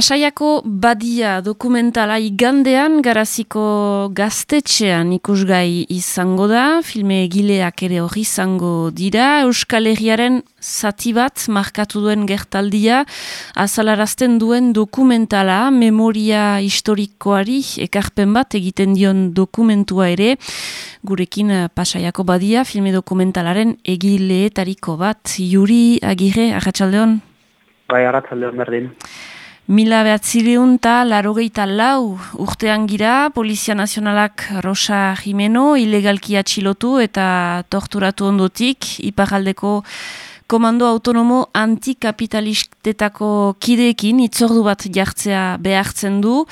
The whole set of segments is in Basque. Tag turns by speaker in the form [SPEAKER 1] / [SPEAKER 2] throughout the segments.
[SPEAKER 1] Pasaiako badia dokumentala igandean garaziko gaztetxean ikusgai izango da, filme egileak ere hori izango dira, Euskal Herriaren zati bat markatu duen gertaldia, azalarazten duen dokumentala, memoria historikoari ekarpen bat egiten dion dokumentua ere, gurekin Pasaiako badia filme dokumentalaren egileetariko bat, Juri Agirre, Arratxaldeon?
[SPEAKER 2] Bai, Arratxaldeon berdin.
[SPEAKER 1] Mila behatzireun eta larogeita lau urtean gira, Polizia Nazionalak Rosa Jimeno ilegalki atxilotu eta torturatu ondotik, iparaldeko komando autonomo antikapitalistetako kideekin itzordu bat jartzea behartzen du,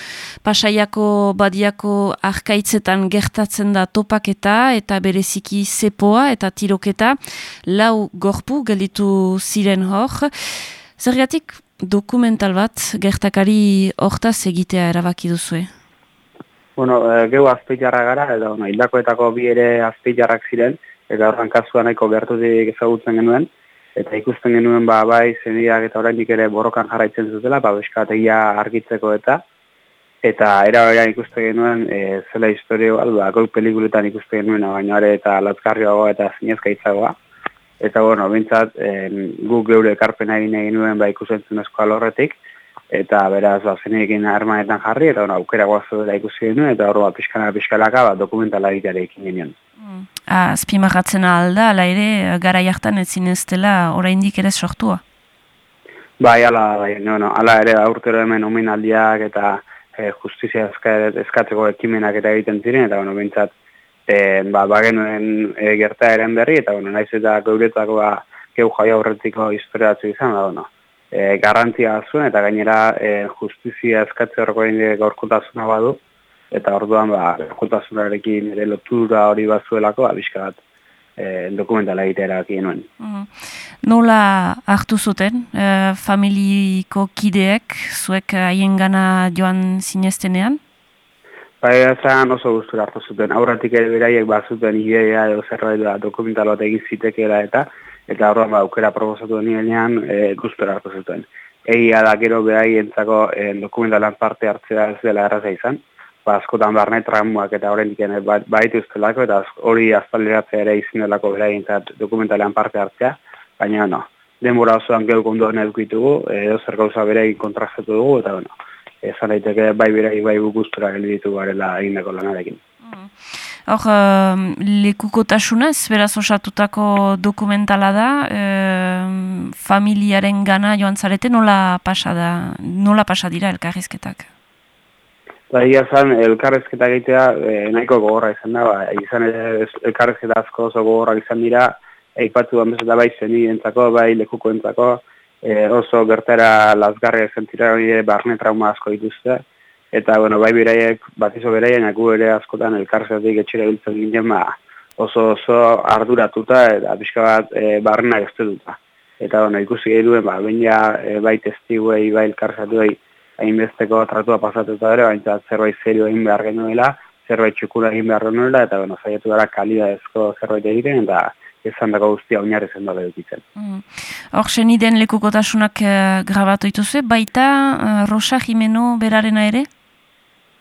[SPEAKER 1] pasaiako badiako arkaitzetan gertatzen da topaketa eta bereziki zepoa eta tiroketa, lau gorpu gelitu ziren hor. Zergatik dokumental bat gertakari hortaz egitea erabaki duzue?
[SPEAKER 2] Bueno, e, gehu azpeitarra gara, edo hildakoetako bi ere azpeitarrak ziren, eta horren kasua nahiko bertutik ezagutzen genuen, eta ikusten genuen ba, bai zeniak eta oraindik ere borrokan jarraitzen zutela, ba, beskategia argitzeko eta, eta era horrean ikusten genuen e, zela historio, ba, goi pelikuletan ikusten genuen, baina ere eta latzkarrioagoa eta zinezka itzagoa, eta bueno, bintzat, guk geure ekarpena egin egin nuen ba ikusentzun esko alorretik, eta beraz, ba, zenekin armanetan jarri, eta bueno, aukera guazu dela ikusi genuen, eta hor, ba, pixkana pixkalaka, ba, dokumentala egiteare ekin genuen.
[SPEAKER 1] Mm. Azpimarratzen alda, ala ere, gara jartan ez zineztela, oraindik ere sortua?
[SPEAKER 2] Bai, ala, bai, no, no, ala ere, aurtero hemen ominaldiak eta e, justizia eskatzeko ekimenak eta egiten ziren, eta bueno, bintzat, e, ba, bagenuen e, gerta eren berri, eta bueno, naiz eta geuretako ba, geu jai aurretiko historiatzu izan, da, bueno, e, garrantzia zuen, eta gainera e, justizia eskatze horreko egin gorkutasuna badu, eta orduan ba, gorkutasunarekin ere lotura hori bazuelako, abizka bat, e, dokumentala egitea nuen.
[SPEAKER 1] Mm. Nola hartu zuten, e, familiko kideek, zuek haien gana joan zinestenean?
[SPEAKER 2] Bai, ezan oso gustura hartu zuten. Aurratik ere beraiek bazuten ideia edo zerbait da dokumental bat egin zitekeela eta eta horren ba, aukera proposatu nirenean e, gustura hartu zuten. Egia da gero beraientzako e, dokumentalan parte hartzea ez dela erraza izan. Ba, askotan barne tramuak eta horren dikene ba, baitu ustelako eta hori azpaleratzea ere izin delako beraientzat dokumentalan parte hartzea. Baina, no, denbora osoan gehu kondoan edukitugu, edo zer gauza bereik kontrastatu dugu, eta, bueno, esan daiteke bai berai bai gustura gelditu garela egindako lanarekin.
[SPEAKER 1] Mm. Hor, uh, lekukotasunez, beraz osatutako dokumentala da, uh, familiaren gana joan zarete, nola pasa, da, nola pasa dira elkarrizketak?
[SPEAKER 2] Ba, ia zan, elkarrizketak egitea eh, nahiko gogorra izan da, ba, izan elkarrizketa asko oso gogorra izan dira, eipatu da bai zeni entzako, bai lekuko entzako, e, oso gertera lazgarria zentira hori barne trauma asko dituzte. Eta, bueno, bai biraiek, bat izo beraien, aku ere askotan elkarzetik etxera biltzen ginen, ba, oso oso arduratuta eta pixka bat e, barrena duta. Eta, bueno, ikusi gehi duen, ba, baina e, bai testiguei, bai elkarzetuei, hainbesteko tratua pasatuta ere, baina zerbait serio egin behar genuela, zerbait txukura egin behar genuela, eta, bueno, zaitu gara kalida ezko zerbait egiten, eta, ezan dago guztia oinarri zen dole dukitzen.
[SPEAKER 1] Mm. Hor, mm. den lekukotasunak uh, grabatu ituzu, baita uh, Rosa Jimeno berarena ere?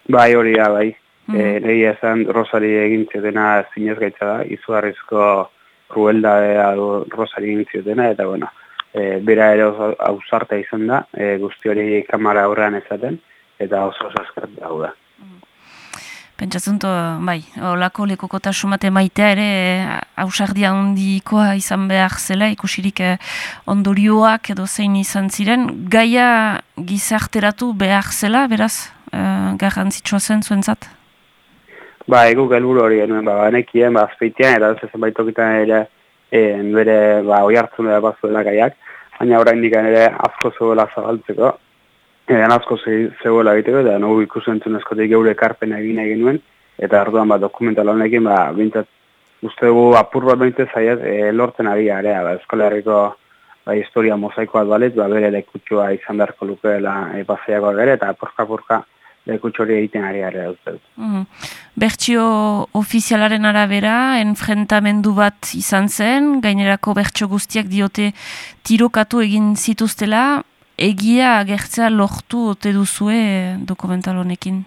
[SPEAKER 2] Bai, hori da, bai. Mm. E, Nei ezan Rosari egin dena zinez gaitza da, izugarrizko kruelda Rosari egin dena, eta bueno, e, bera ere oso ausarta izan da, e, guzti hori kamara aurrean ezaten, eta oso oso eskart da.
[SPEAKER 1] Pentsatzen bai, olako lekokota sumate maitea ere hausardia ondikoa izan behar zela, ikusirik eh, ondorioak edo zein izan ziren, gaia gizarteratu behar zela, beraz, eh, garrantzitsua zen zuen zat?
[SPEAKER 2] Ba, egu gelburu hori genuen, ba, banekien, ba, azpeitean, eta ez zenbait ere, e, bere, ba, oi hartzun ere bazuela gaiak, baina orain ere asko zuela zabaltzeko, Edan asko zegoela egiteko, eta nagu ikusentzun eskotik geure ekarpen egin egin nuen, eta arduan ba, dokumental honekin, ba, bintzat, uste dugu apur bat bintzat zaiat, e, lortzen ari area, ba, eskola herriko ba, historia mozaikoa balet, ba, bere lekutsua izan beharko lukeela e, paseiako gere, eta porka-porka lekutsu hori egiten ari uste dut.
[SPEAKER 1] Mm Bertxio ofizialaren arabera, enfrentamendu bat izan zen, gainerako bertxo guztiak diote tirokatu egin zituztela, egia agertzea lortu ote duzue dokumental honekin?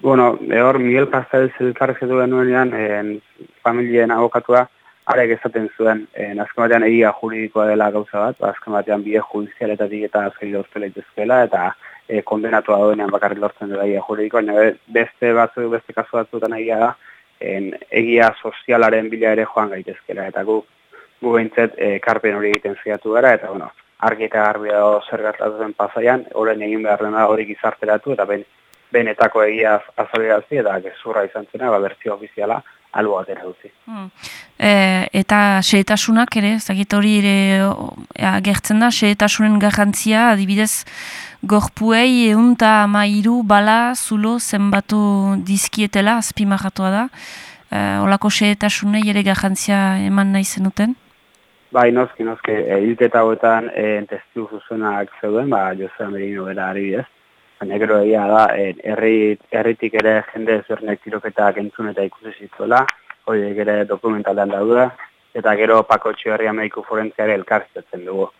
[SPEAKER 2] Bueno, hor Miguel Pastel zelkarrezetu genuenean, en, familien abokatua, arek esaten zuen, en, azken batean egia juridikoa dela gauza bat, azken batean bide judizialetatik eta azkari lortu leitezkela, eta e, kondenatua duenean bakarrik lortzen dela egia juridikoa, baina beste batzu, beste kasu batzuetan egia da, en, egia sozialaren bila ere joan gaitezkela, eta gu, gu behintzet, e, karpen hori egiten ziatu gara, eta bueno, argi eta garbi dago zer gertatu pasaian, horren egin behar dena hori gizarteratu, eta ben, benetako egia azalerazi eta gezurra izan zena, ba, bertzio ofiziala, alu atera duzi. Hmm.
[SPEAKER 1] E, eta xeetasunak ere, zagit hori ere agertzen da, xeetasunen garrantzia, adibidez, gorpuei eunta mairu bala zulo zenbatu dizkietela, azpimarratua da. E, olako xeetasunei ere garrantzia eman nahi zenuten?
[SPEAKER 2] Bai, noski, noski, e, hilketa hauetan e, testu zuzenak zeuden, ba, Jose Merino bera adibidez baina gero egia da, herri, herritik ere jende ezbernek tiroketak entzun eta ikusi zituela, hori ere dokumentalean dauda, eta gero pako txuerria mediku forentziare elkarriztetzen dugu.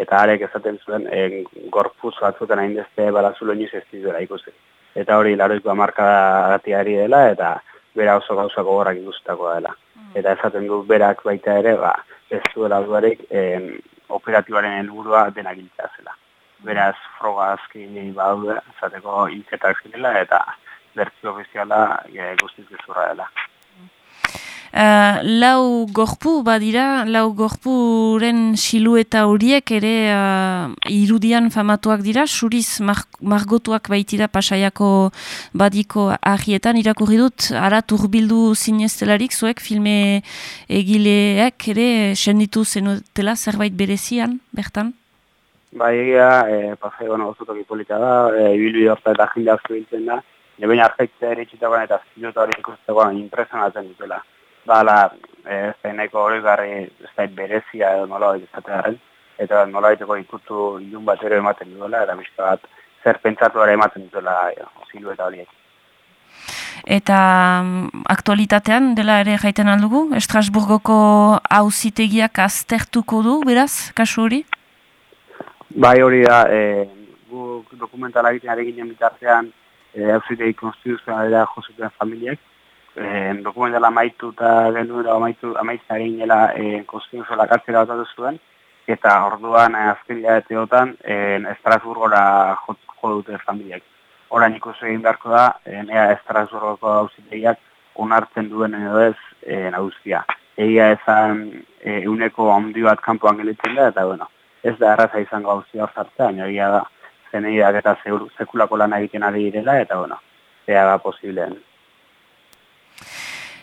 [SPEAKER 2] Eta arek esaten zuen, e, gorpuz batzutan hain dezte balazulo inoiz ez dizuela ikusi. Eta hori laroiko amarka gatiari dela, eta bera oso gauzako gorrak ikustako dela. Mm. Eta esaten du berak baita ere, ba, ez duela duarek operatiboaren helburua dena zela beraz froga azki badaude, zateko hilketak zirela eta bertzio ofiziala e, guztiz gezurra dela.
[SPEAKER 1] Uh, lau gorpu badira, lau gorpuren silueta horiek ere uh, irudian famatuak dira, suriz mar margotuak baitira pasaiako badiko ahietan irakurri dut, ara turbildu zineztelarik zuek filme egileek ere senditu zenutela zerbait berezian, bertan?
[SPEAKER 2] Bai, egia, e, pasai, bueno, polita da, e, ibilbi horta eta jinde asko biltzen da, baina arpeitzea ere txitakoan eta zilota hori ikustekoan impresionatzen dutela. Bala, e, nahiko hori garri, ez da berezia edo nola izatearen, eta nola hori ikutu ilun bat ere ematen duela, eta bizka bat zer pentsatu ere ematen dutela e, zilueta horiek.
[SPEAKER 1] Eta um, aktualitatean dela ere jaiten aldugu, Estrasburgoko hauzitegiak aztertuko du, beraz, kasu hori?
[SPEAKER 2] Bai hori da, e, gu dokumentala egiten ari ginen bitartean e, hauzitei konstituzionalera josuten familiek. E, dokumentala amaitu eta genuera amaitu, amaitzen ari ginela e, konstituzioa kartzera batatu zuen. Eta orduan e, azken diabeteotan e, Estrasburgora jo dute familiek. Horain ikusi egin beharko da, e, nea Estrasburgoko hauziteiak onartzen duen edo ez e, nauzia. Egia ezan e, uneko handi bat kanpoan gelitzen da, eta bueno, ez da erraza izango hau zior zartzea, egia da zeneiak eta sekulako lan egiten ari direla, eta bueno, ea da posibleen.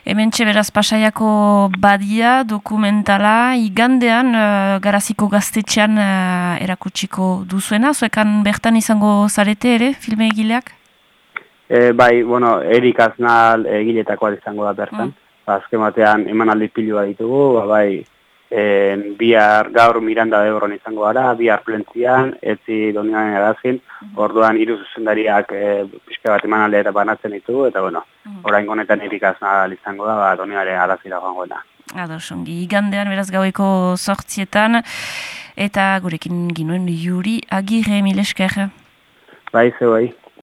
[SPEAKER 1] Hemen beraz pasaiako badia dokumentala igandean uh, garaziko gaztetxean uh, erakutsiko duzuena, zuekan bertan izango zarete ere, filme egileak?
[SPEAKER 2] E, bai, bueno, erik aznal egiletakoa izango da bertan. Mm. Azken batean eman aldi pilua ditugu, ba, bai, en, bihar gaur Miranda de Ebron izango gara, bihar plentzian, etzi donian edazin, orduan hiru zuzendariak e, pixka bat eman eta banatzen ditu, eta bueno, orain gonetan irikaz izango da, ba, doniare arazira joango da.
[SPEAKER 1] Ados, ongi, igandean beraz gaueko sortzietan, eta gurekin ginuen juri agirre milesker.
[SPEAKER 2] Bai, ze bai.